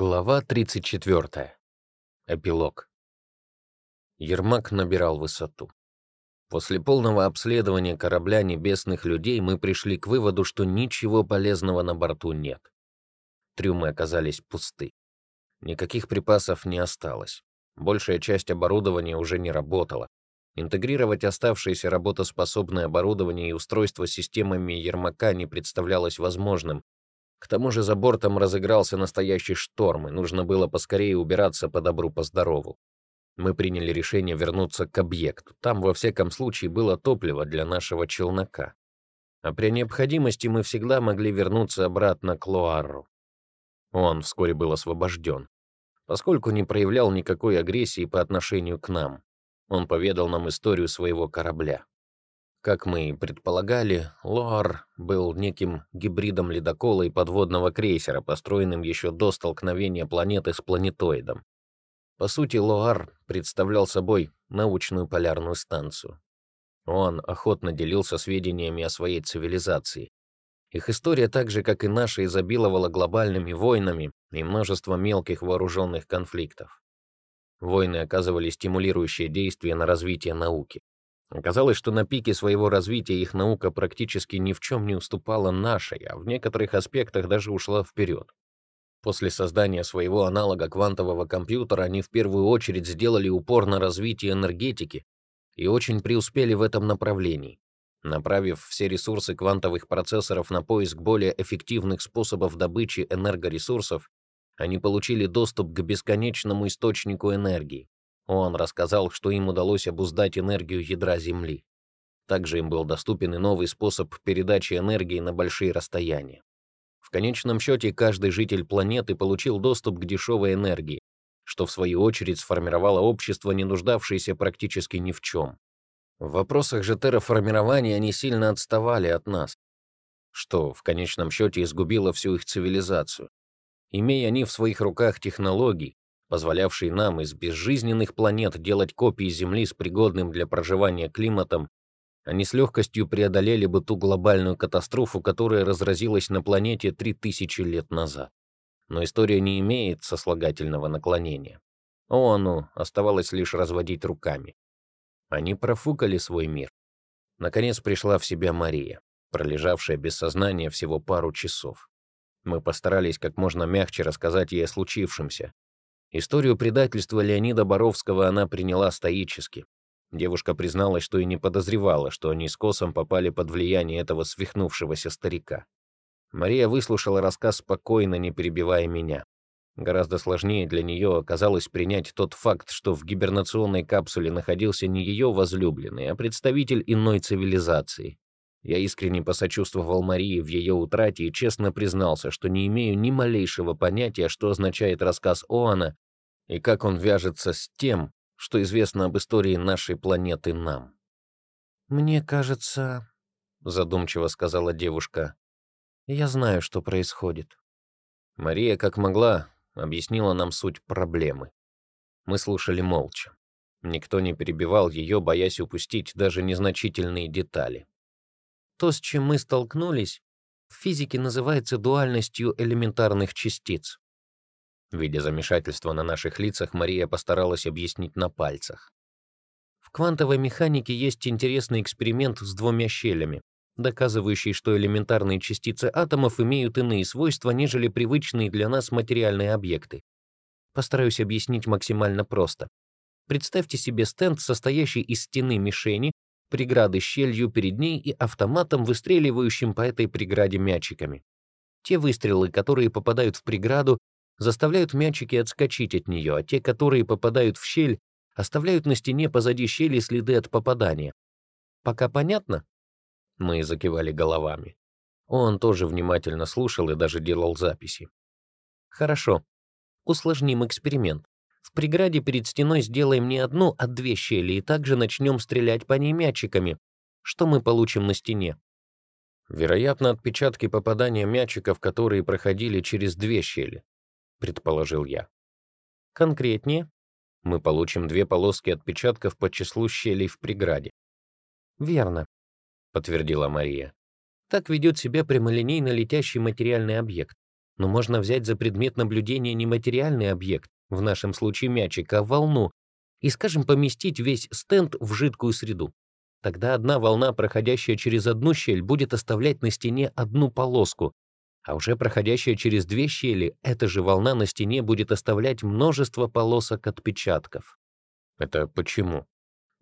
Глава 34. Эпилог. Ермак набирал высоту. После полного обследования корабля небесных людей мы пришли к выводу, что ничего полезного на борту нет. Трюмы оказались пусты. Никаких припасов не осталось. Большая часть оборудования уже не работала. Интегрировать оставшееся работоспособное оборудование и устройство системами Ермака не представлялось возможным, к тому же за бортом разыгрался настоящий шторм, и нужно было поскорее убираться по добру, по здорову. Мы приняли решение вернуться к объекту. Там, во всяком случае, было топливо для нашего челнока. А при необходимости мы всегда могли вернуться обратно к Луарру. Он вскоре был освобожден, поскольку не проявлял никакой агрессии по отношению к нам. Он поведал нам историю своего корабля. Как мы и предполагали, Лоар был неким гибридом ледокола и подводного крейсера, построенным еще до столкновения планеты с планетоидом. По сути, Лоар представлял собой научную полярную станцию. Он охотно делился сведениями о своей цивилизации. Их история, так же как и наша, изобиловала глобальными войнами и множеством мелких вооруженных конфликтов. Войны оказывали стимулирующее действие на развитие науки. Оказалось, что на пике своего развития их наука практически ни в чем не уступала нашей, а в некоторых аспектах даже ушла вперед. После создания своего аналога квантового компьютера они в первую очередь сделали упор на развитие энергетики и очень преуспели в этом направлении. Направив все ресурсы квантовых процессоров на поиск более эффективных способов добычи энергоресурсов, они получили доступ к бесконечному источнику энергии. Он рассказал, что им удалось обуздать энергию ядра Земли. Также им был доступен и новый способ передачи энергии на большие расстояния. В конечном счете, каждый житель планеты получил доступ к дешевой энергии, что в свою очередь сформировало общество, не нуждавшееся практически ни в чем. В вопросах же терраформирования они сильно отставали от нас, что в конечном счете изгубило всю их цивилизацию. Имея они в своих руках технологии, позволявший нам из безжизненных планет делать копии Земли с пригодным для проживания климатом, они с легкостью преодолели бы ту глобальную катастрофу, которая разразилась на планете 3000 лет назад. Но история не имеет сослагательного наклонения. ООНу оставалось лишь разводить руками. Они профукали свой мир. Наконец пришла в себя Мария, пролежавшая без сознания всего пару часов. Мы постарались как можно мягче рассказать ей о случившемся, Историю предательства Леонида Боровского она приняла стоически. Девушка призналась, что и не подозревала, что они с Косом попали под влияние этого свихнувшегося старика. Мария выслушала рассказ спокойно, не перебивая меня. Гораздо сложнее для нее оказалось принять тот факт, что в гибернационной капсуле находился не ее возлюбленный, а представитель иной цивилизации. Я искренне посочувствовал Марии в ее утрате и честно признался, что не имею ни малейшего понятия, что означает рассказ Оана и как он вяжется с тем, что известно об истории нашей планеты нам. «Мне кажется», — задумчиво сказала девушка, — «я знаю, что происходит». Мария, как могла, объяснила нам суть проблемы. Мы слушали молча. Никто не перебивал ее, боясь упустить даже незначительные детали. То, с чем мы столкнулись, в физике называется дуальностью элементарных частиц. Видя замешательство на наших лицах, Мария постаралась объяснить на пальцах. В квантовой механике есть интересный эксперимент с двумя щелями, доказывающий, что элементарные частицы атомов имеют иные свойства, нежели привычные для нас материальные объекты. Постараюсь объяснить максимально просто. Представьте себе стенд, состоящий из стены мишени, преграды щелью перед ней и автоматом, выстреливающим по этой преграде мячиками. Те выстрелы, которые попадают в преграду, заставляют мячики отскочить от нее, а те, которые попадают в щель, оставляют на стене позади щели следы от попадания. Пока понятно? Мы закивали головами. Он тоже внимательно слушал и даже делал записи. Хорошо. Усложним эксперимент. В преграде перед стеной сделаем не одну, а две щели, и также начнем стрелять по ней мячиками. Что мы получим на стене? Вероятно, отпечатки попадания мячиков, которые проходили через две щели, предположил я. Конкретнее? Мы получим две полоски отпечатков по числу щелей в преграде. Верно, подтвердила Мария. Так ведет себя прямолинейно летящий материальный объект. Но можно взять за предмет наблюдения не материальный объект, в нашем случае мячик, а волну, и, скажем, поместить весь стенд в жидкую среду. Тогда одна волна, проходящая через одну щель, будет оставлять на стене одну полоску, а уже проходящая через две щели, эта же волна на стене будет оставлять множество полосок отпечатков. Это почему?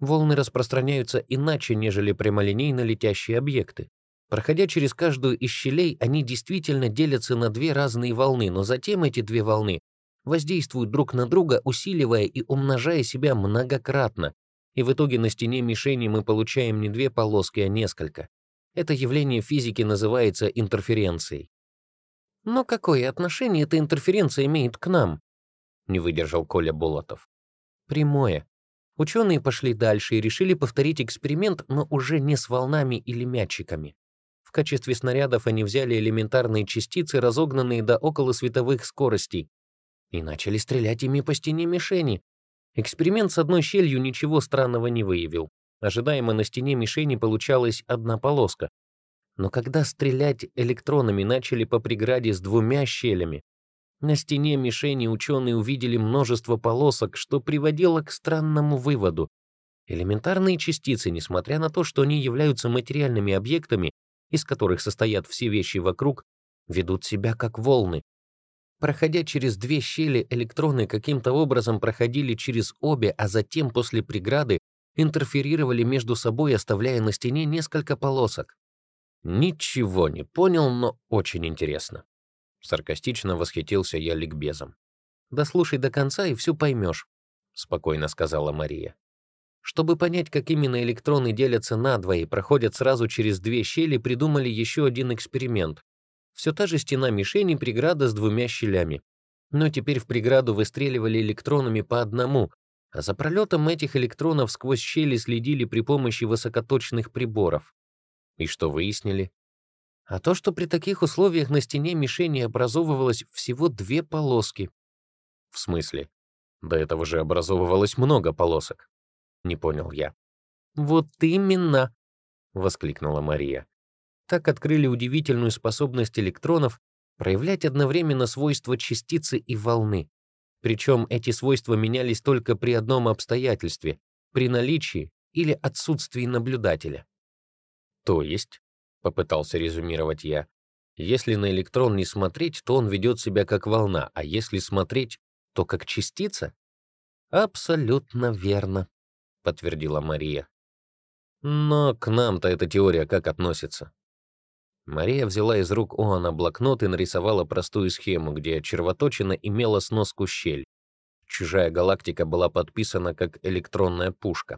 Волны распространяются иначе, нежели прямолинейно летящие объекты. Проходя через каждую из щелей, они действительно делятся на две разные волны, но затем эти две волны воздействуют друг на друга, усиливая и умножая себя многократно, и в итоге на стене мишени мы получаем не две полоски, а несколько. Это явление в физике называется интерференцией. Но какое отношение эта интерференция имеет к нам? Не выдержал Коля Болотов. Прямое. Ученые пошли дальше и решили повторить эксперимент, но уже не с волнами или мячиками. В качестве снарядов они взяли элементарные частицы, разогнанные до околосветовых скоростей, и начали стрелять ими по стене мишени, Эксперимент с одной щелью ничего странного не выявил. Ожидаемо на стене мишени получалась одна полоска. Но когда стрелять электронами начали по преграде с двумя щелями, на стене мишени ученые увидели множество полосок, что приводило к странному выводу. Элементарные частицы, несмотря на то, что они являются материальными объектами, из которых состоят все вещи вокруг, ведут себя как волны, Проходя через две щели, электроны каким-то образом проходили через обе, а затем после преграды интерферировали между собой, оставляя на стене несколько полосок. Ничего не понял, но очень интересно. Саркастично восхитился я ликбезом. «Дослушай до конца, и все поймешь», — спокойно сказала Мария. Чтобы понять, как именно электроны делятся на два и проходят сразу через две щели, придумали еще один эксперимент. Все та же стена мишени, преграда с двумя щелями. Но теперь в преграду выстреливали электронами по одному, а за пролетом этих электронов сквозь щели следили при помощи высокоточных приборов. И что выяснили? А то, что при таких условиях на стене мишени образовывалось всего две полоски. В смысле? До этого же образовывалось много полосок. Не понял я. Вот именно, воскликнула Мария. Так открыли удивительную способность электронов проявлять одновременно свойства частицы и волны. Причем эти свойства менялись только при одном обстоятельстве — при наличии или отсутствии наблюдателя. То есть, — попытался резюмировать я, — если на электрон не смотреть, то он ведет себя как волна, а если смотреть, то как частица? Абсолютно верно, — подтвердила Мария. Но к нам-то эта теория как относится? Мария взяла из рук Оана блокнот и нарисовала простую схему, где червоточина имела сноску щель. Чужая галактика была подписана как электронная пушка.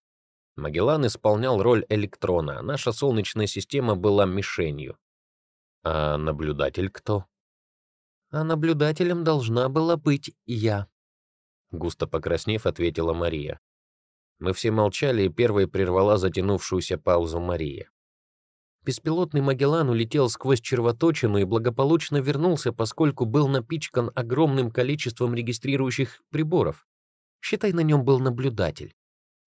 Магеллан исполнял роль электрона, а наша Солнечная система была мишенью. А наблюдатель кто? А наблюдателем должна была быть я. Густо покраснев, ответила Мария. Мы все молчали, и первой прервала затянувшуюся паузу Мария. Беспилотный Магеллан улетел сквозь червоточину и благополучно вернулся, поскольку был напичкан огромным количеством регистрирующих приборов. Считай, на нем был наблюдатель.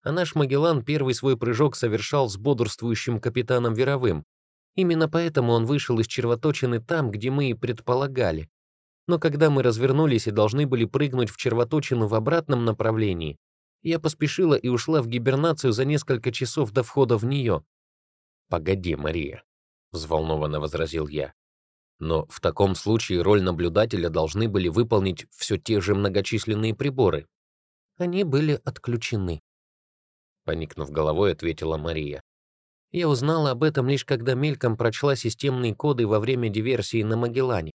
А наш Магеллан первый свой прыжок совершал с бодрствующим капитаном Веровым. Именно поэтому он вышел из червоточины там, где мы и предполагали. Но когда мы развернулись и должны были прыгнуть в червоточину в обратном направлении, я поспешила и ушла в гибернацию за несколько часов до входа в нее. «Погоди, Мария», — взволнованно возразил я. «Но в таком случае роль наблюдателя должны были выполнить все те же многочисленные приборы». «Они были отключены», — поникнув головой, ответила Мария. «Я узнала об этом лишь когда мельком прочла системные коды во время диверсии на Магеллане.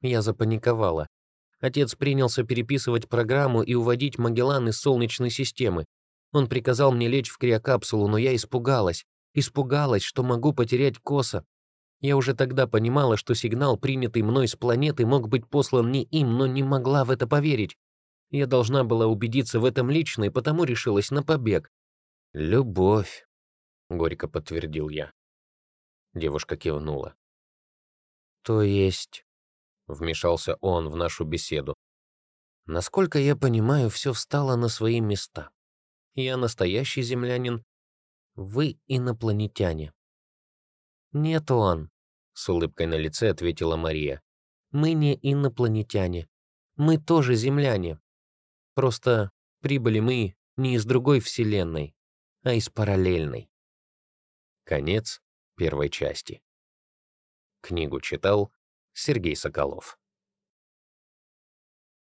Я запаниковала. Отец принялся переписывать программу и уводить Магеллан из Солнечной системы. Он приказал мне лечь в криокапсулу, но я испугалась. Испугалась, что могу потерять Коса. Я уже тогда понимала, что сигнал, принятый мной с планеты, мог быть послан не им, но не могла в это поверить. Я должна была убедиться в этом лично, и потому решилась на побег. «Любовь», — горько подтвердил я. Девушка кивнула. «То есть...» — вмешался он в нашу беседу. «Насколько я понимаю, все встало на свои места. Я настоящий землянин, вы инопланетяне». «Нет, он», — с улыбкой на лице ответила Мария. Мы не инопланетяне. Мы тоже земляне. Просто прибыли мы не из другой вселенной, а из параллельной. Конец первой части. Книгу читал Сергей Соколов.